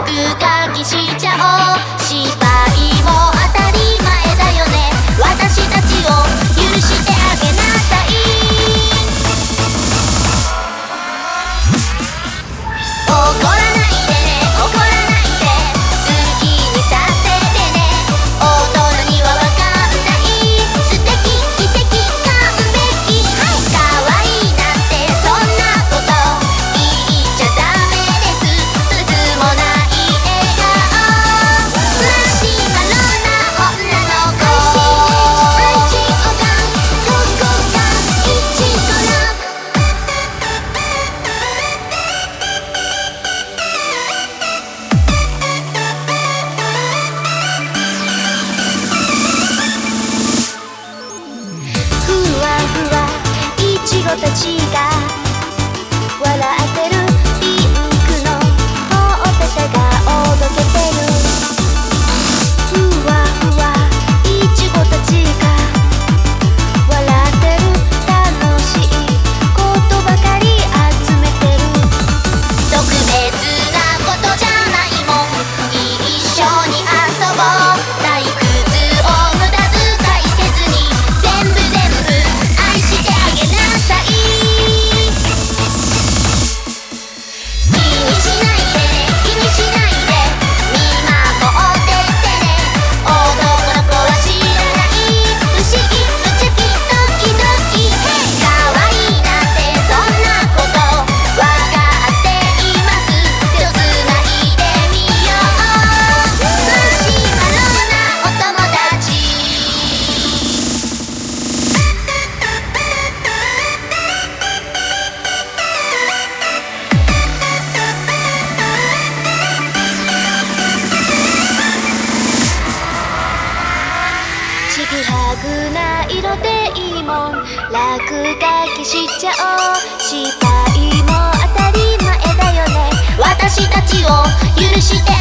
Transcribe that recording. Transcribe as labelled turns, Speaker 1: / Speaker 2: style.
Speaker 1: くがたちくないのでいいもん。楽だけしちゃおう。したも当たり前だよね。私たちを許して。